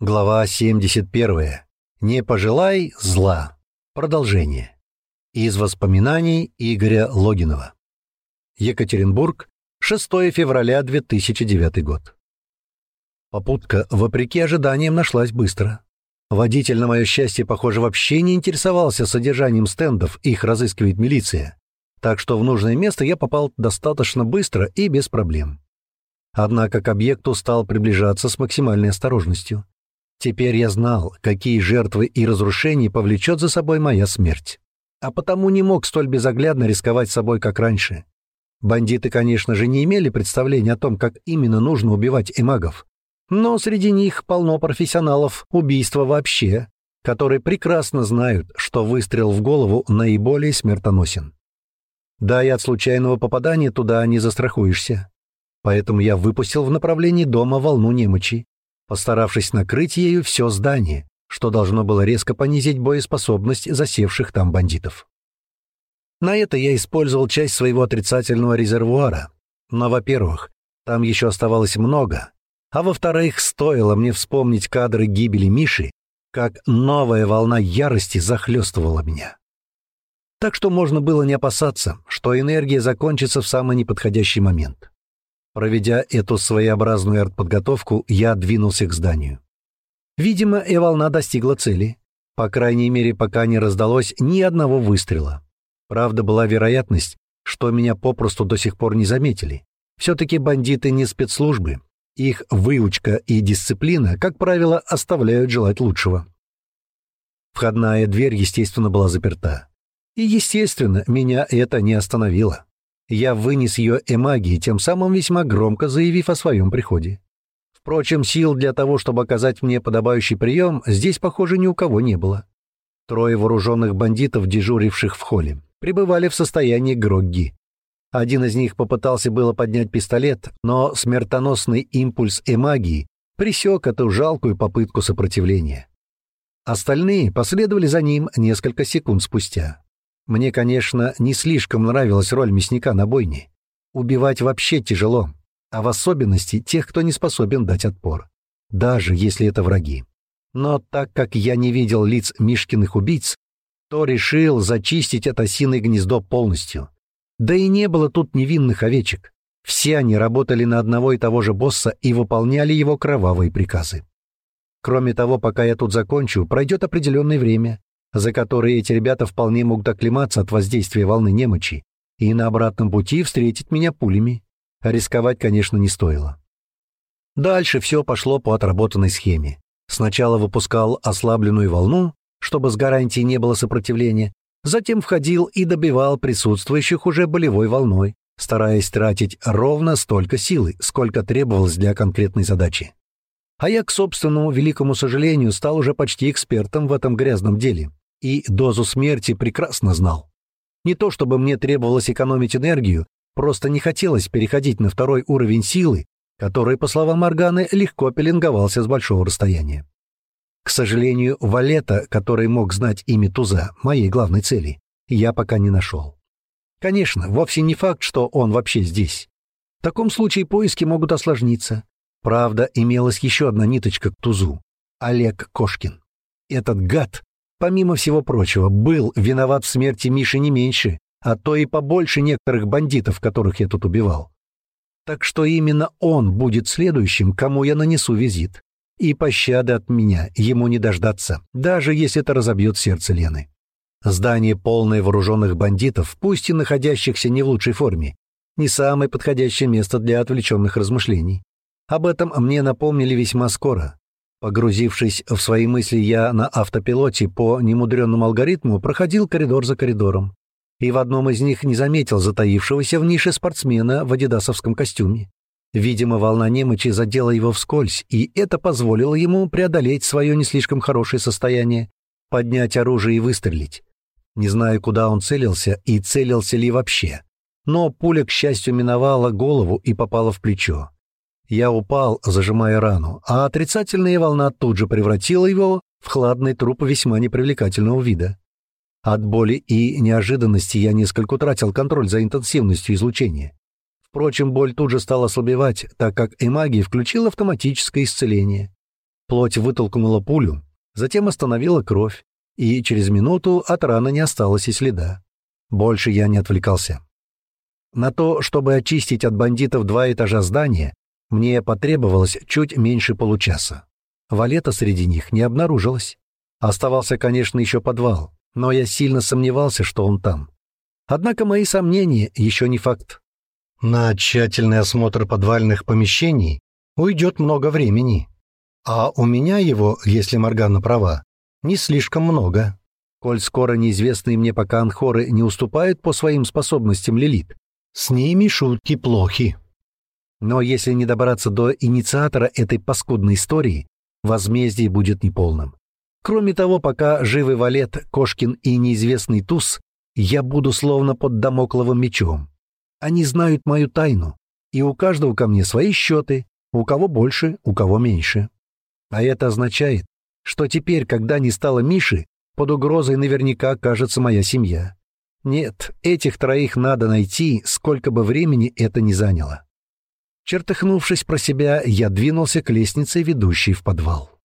Глава 71. Не пожелай зла. Продолжение. Из воспоминаний Игоря Логинова. Екатеринбург, 6 февраля 2009 год. Попутка, вопреки ожиданиям, нашлась быстро. Водитель, на мое счастье, похоже, вообще не интересовался содержанием стендов, их разыскивает милиция. Так что в нужное место я попал достаточно быстро и без проблем. Однако к объекту стал приближаться с максимальной осторожностью. Теперь я знал, какие жертвы и разрушения повлечет за собой моя смерть. А потому не мог столь безоглядно рисковать собой, как раньше. Бандиты, конечно же, не имели представления о том, как именно нужно убивать эмагов. Но среди них полно профессионалов убийства вообще, которые прекрасно знают, что выстрел в голову наиболее смертоносен. Да и от случайного попадания туда не застрахуешься. Поэтому я выпустил в направлении дома волну немочи, постаравшись накрыть ею все здание, что должно было резко понизить боеспособность засевших там бандитов. На это я использовал часть своего отрицательного резервуара. Но, во-первых, там еще оставалось много, а во-вторых, стоило мне вспомнить кадры гибели Миши, как новая волна ярости захлестывала меня. Так что можно было не опасаться, что энергия закончится в самый неподходящий момент. Проведя эту своеобразную артподготовку, я двинулся к зданию. Видимо, и волна достигла цели. По крайней мере, пока не раздалось ни одного выстрела. Правда, была вероятность, что меня попросту до сих пор не заметили. Все-таки бандиты не спецслужбы. Их выучка и дисциплина, как правило, оставляют желать лучшего. Входная дверь, естественно, была заперта. И, естественно, меня это не остановило. Я вынес ее эмагии, тем самым весьма громко заявив о своем приходе. Впрочем, сил для того, чтобы оказать мне подобающий прием, здесь, похоже, ни у кого не было. Трое вооруженных бандитов, дежуривших в холле, пребывали в состоянии грогги. Один из них попытался было поднять пистолет, но смертоносный импульс эмагии пресек эту жалкую попытку сопротивления. Остальные последовали за ним несколько секунд спустя. Мне, конечно, не слишком нравилась роль мясника на бойне. Убивать вообще тяжело, а в особенности тех, кто не способен дать отпор, даже если это враги. Но так как я не видел лиц Мишкиных убийц, то решил зачистить это осиное гнездо полностью. Да и не было тут невинных овечек. Все они работали на одного и того же босса и выполняли его кровавые приказы. Кроме того, пока я тут закончу, пройдет определенное время, за которые эти ребята вполне могут оклематься от воздействия волны немочи и на обратном пути встретить меня пулями. рисковать, конечно, не стоило. Дальше все пошло по отработанной схеме. Сначала выпускал ослабленную волну, чтобы с гарантией не было сопротивления, затем входил и добивал присутствующих уже болевой волной, стараясь тратить ровно столько силы, сколько требовалось для конкретной задачи. А я, к собственному великому сожалению, стал уже почти экспертом в этом грязном деле и дозу смерти прекрасно знал. Не то чтобы мне требовалось экономить энергию, просто не хотелось переходить на второй уровень силы, который, по словам Морганы, легко пеленговался с большого расстояния. К сожалению, Валета, который мог знать имя Туза, моей главной цели, я пока не нашел. Конечно, вовсе не факт, что он вообще здесь. В таком случае поиски могут осложниться. Правда, имелась еще одна ниточка к Тузу — Олег Кошкин. Этот гад помимо всего прочего, был виноват в смерти Миши не меньше, а то и побольше некоторых бандитов, которых я тут убивал. Так что именно он будет следующим, кому я нанесу визит. И пощады от меня ему не дождаться, даже если это разобьет сердце Лены. Здание, полное вооруженных бандитов, пусть и находящихся не в лучшей форме, не самое подходящее место для отвлеченных размышлений. Об этом мне напомнили весьма скоро, Погрузившись в свои мысли, я на автопилоте по немудренному алгоритму проходил коридор за коридором. И в одном из них не заметил затаившегося в нише спортсмена в адидасовском костюме. Видимо, волна немочи задела его вскользь, и это позволило ему преодолеть свое не слишком хорошее состояние, поднять оружие и выстрелить. Не знаю, куда он целился и целился ли вообще. Но пуля, к счастью, миновала голову и попала в плечо. Я упал, зажимая рану, а отрицательная волна тут же превратила его в хладный труп весьма непривлекательного вида. От боли и неожиданности я несколько утратил контроль за интенсивностью излучения. Впрочем, боль тут же стала ослабевать, так как эмагия включил автоматическое исцеление. Плоть вытолкнула пулю, затем остановила кровь, и через минуту от раны не осталось и следа. Больше я не отвлекался. На то, чтобы очистить от бандитов два этажа здания, мне потребовалось чуть меньше получаса. Валета среди них не обнаружилось. Оставался, конечно, еще подвал, но я сильно сомневался, что он там. Однако мои сомнения еще не факт. На тщательный осмотр подвальных помещений уйдет много времени. А у меня его, если Моргана права, не слишком много. Коль скоро неизвестные мне пока анхоры не уступают по своим способностям Лилит, с ними шутки плохи. Но если не добраться до инициатора этой паскудной истории, возмездие будет неполным. Кроме того, пока живы Валет, Кошкин и неизвестный Туз, я буду словно под домокловым мечом. Они знают мою тайну, и у каждого ко мне свои счеты, у кого больше, у кого меньше. А это означает, что теперь, когда не стало Миши, под угрозой наверняка окажется моя семья. Нет, этих троих надо найти, сколько бы времени это ни заняло. Чертыхнувшись про себя, я двинулся к лестнице, ведущей в подвал.